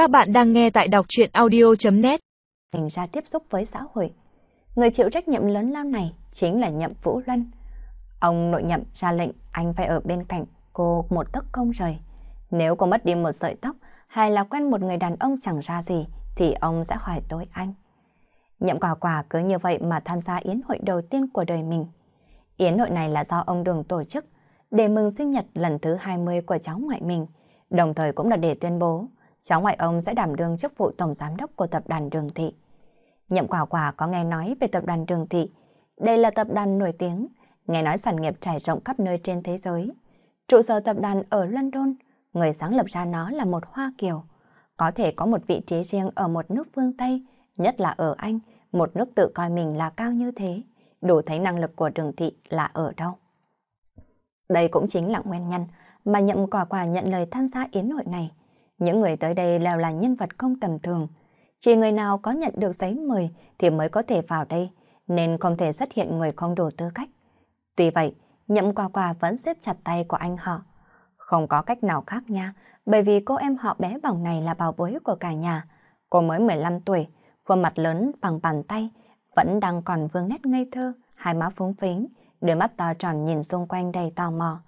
Các bạn đang nghe tại đọc chuyện audio.net Hình ra tiếp xúc với xã hội. Người chịu trách nhiệm lớn lao này chính là Nhậm Vũ Luân. Ông nội nhậm ra lệnh anh phải ở bên cạnh cô một tấc không rời. Nếu cô mất đi một sợi tóc hay là quen một người đàn ông chẳng ra gì thì ông sẽ hỏi tôi anh. Nhậm quả quả cứ như vậy mà tham gia yến hội đầu tiên của đời mình. Yến hội này là do ông Đường tổ chức để mừng sinh nhật lần thứ 20 của cháu ngoại mình, đồng thời cũng là để tuyên bố cháu ngoại ông sẽ đảm đương chức vụ tổng giám đốc của tập đoàn Đường Thị. Nhậm quả quả có nghe nói về tập đoàn Đường Thị. Đây là tập đoàn nổi tiếng, nghe nói sản nghiệp trải rộng khắp nơi trên thế giới. Trụ sở tập đoàn ở London, người sáng lập ra nó là một Hoa Kiều. Có thể có một vị trí riêng ở một nước phương Tây, nhất là ở Anh, một nước tự coi mình là cao như thế, đủ thấy năng lực của đường thị là ở đâu. Đây cũng chính là nguyên nhân mà nhậm quả quả nhận lời tham gia yến hội này. Những người tới đây đều là nhân vật không tầm thường. Chỉ người nào có nhận được giấy mời thì mới có thể vào đây, nên không thể xuất hiện người không đủ tư cách. Tuy vậy, nhậm Quà Quà vẫn siết chặt tay của anh họ. Không có cách nào khác nha, bởi vì cô em họ bé bỏng này là bảo bối của cả nhà. Cô mới 15 tuổi, khuôn mặt lớn bằng bàn tay, vẫn đang còn vương nét ngây thơ, hai má phúng phính, đôi mắt to tròn nhìn xung quanh đầy tò mò.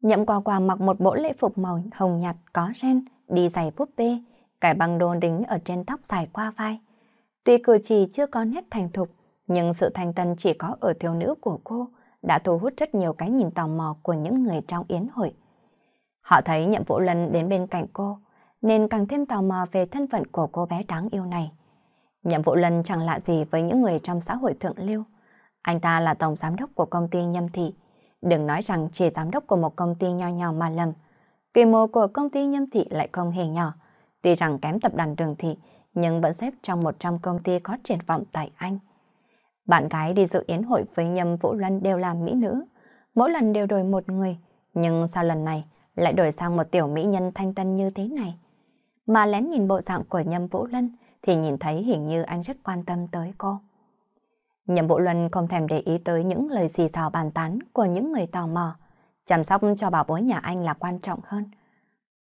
Nhậm quà quà mặc một bộ lễ phục màu hồng nhạt có ren, đi giày búp bê, cải băng đô đính ở trên tóc dài qua vai. Tuy cử chỉ chưa có nét thành thục, nhưng sự thành tân chỉ có ở thiếu nữ của cô đã thu hút rất nhiều cái nhìn tò mò của những người trong yến hội. Họ thấy nhậm vũ lần đến bên cạnh cô, nên càng thêm tò mò về thân phận của cô bé đáng yêu này. Nhậm Vũ Lân chẳng lạ gì với những người trong xã hội thượng lưu. Anh ta là tổng giám đốc của công ty Nhâm Thị. Đừng nói rằng chỉ giám đốc của một công ty nho nhỏ mà lầm. Quy mô của công ty Nhâm Thị lại không hề nhỏ. Tuy rằng kém tập đoàn Đường Thị, nhưng vẫn xếp trong 100 công ty có triển vọng tại Anh. Bạn gái đi dự yến hội với Nhâm Vũ Lân đều là mỹ nữ. Mỗi lần đều đổi một người. Nhưng sao lần này lại đổi sang một tiểu mỹ nhân thanh tân như thế này? Mà lén nhìn bộ dạng của Nhâm Vũ Lân, thì nhìn thấy hình như anh rất quan tâm tới cô. Nhậm Vũ Luân không thèm để ý tới những lời xì xào bàn tán của những người tò mò. Chăm sóc cho bảo bối nhà anh là quan trọng hơn.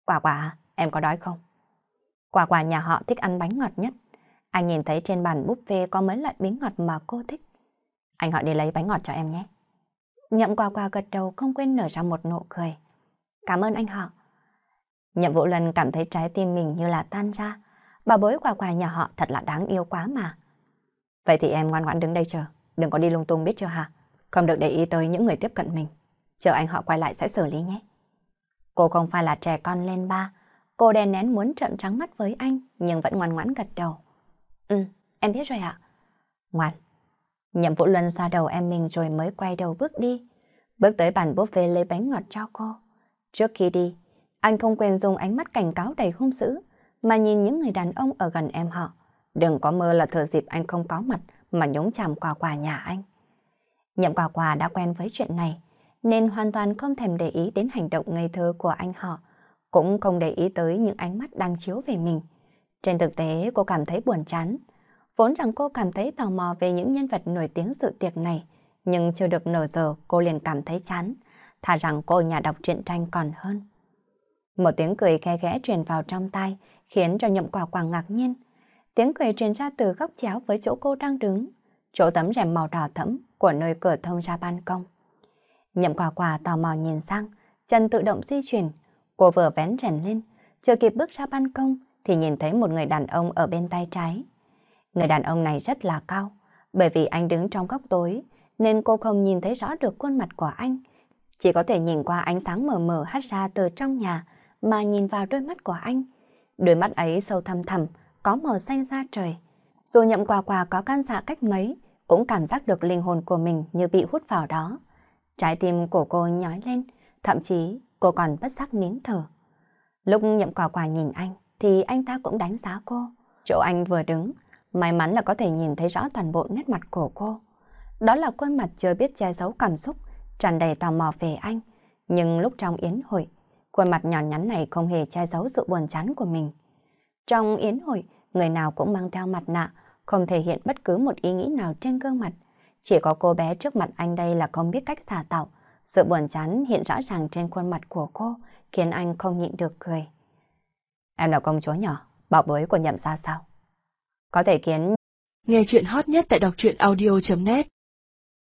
Quả quả, em có đói không? Quả quả nhà họ thích ăn bánh ngọt nhất. Anh nhìn thấy trên bàn buffet có mấy loại bánh ngọt mà cô thích. Anh họ đi lấy bánh ngọt cho em nhé. Nhậm quả quả gật đầu không quên nở ra một nụ cười. Cảm ơn anh họ. Nhậm Vũ Luân cảm thấy trái tim mình như là tan ra bà bối quà quà nhà họ thật là đáng yêu quá mà. Vậy thì em ngoan ngoãn đứng đây chờ, đừng có đi lung tung biết chưa hả? Không được để ý tới những người tiếp cận mình. Chờ anh họ quay lại sẽ xử lý nhé. Cô không phải là trẻ con lên ba. Cô đè nén muốn trợn trắng mắt với anh, nhưng vẫn ngoan ngoãn gật đầu. Ừ, em biết rồi ạ. Ngoan. Nhậm Vũ Luân xoa đầu em mình rồi mới quay đầu bước đi. Bước tới bàn buffet lấy bánh ngọt cho cô. Trước khi đi, anh không quên dùng ánh mắt cảnh cáo đầy hung dữ mà nhìn những người đàn ông ở gần em họ. Đừng có mơ là thừa dịp anh không có mặt mà nhúng chàm quà quà nhà anh. Nhậm quà quà đã quen với chuyện này, nên hoàn toàn không thèm để ý đến hành động ngây thơ của anh họ, cũng không để ý tới những ánh mắt đang chiếu về mình. Trên thực tế cô cảm thấy buồn chán. Vốn rằng cô cảm thấy tò mò về những nhân vật nổi tiếng sự tiệc này, nhưng chưa được nửa giờ cô liền cảm thấy chán, thà rằng cô nhà đọc truyện tranh còn hơn. Một tiếng cười khe khẽ truyền vào trong tai, khiến cho nhậm quả quả ngạc nhiên. Tiếng cười truyền ra từ góc chéo với chỗ cô đang đứng, chỗ tấm rèm màu đỏ thẫm của nơi cửa thông ra ban công. Nhậm quả quả tò mò nhìn sang, chân tự động di chuyển. Cô vừa vén rèn lên, chưa kịp bước ra ban công thì nhìn thấy một người đàn ông ở bên tay trái. Người đàn ông này rất là cao, bởi vì anh đứng trong góc tối nên cô không nhìn thấy rõ được khuôn mặt của anh. Chỉ có thể nhìn qua ánh sáng mờ mờ hắt ra từ trong nhà mà nhìn vào đôi mắt của anh Đôi mắt ấy sâu thăm thẳm, có màu xanh da trời. Dù nhậm quà quà có can dạ cách mấy, cũng cảm giác được linh hồn của mình như bị hút vào đó. Trái tim của cô nhói lên, thậm chí cô còn bất giác nín thở. Lúc nhậm quả quả nhìn anh, thì anh ta cũng đánh giá cô. Chỗ anh vừa đứng, may mắn là có thể nhìn thấy rõ toàn bộ nét mặt của cô. Đó là khuôn mặt chưa biết che giấu cảm xúc, tràn đầy tò mò về anh. Nhưng lúc trong yến hội, Khuôn mặt nhỏ nhắn này không hề che giấu sự buồn chán của mình. Trong yến hội, người nào cũng mang theo mặt nạ, không thể hiện bất cứ một ý nghĩ nào trên gương mặt. Chỉ có cô bé trước mặt anh đây là không biết cách giả tạo. Sự buồn chán hiện rõ ràng trên khuôn mặt của cô, khiến anh không nhịn được cười. Em là công chúa nhỏ, bảo bối của nhậm ra sao? Có thể khiến... Nghe chuyện hot nhất tại đọc truyện audio.net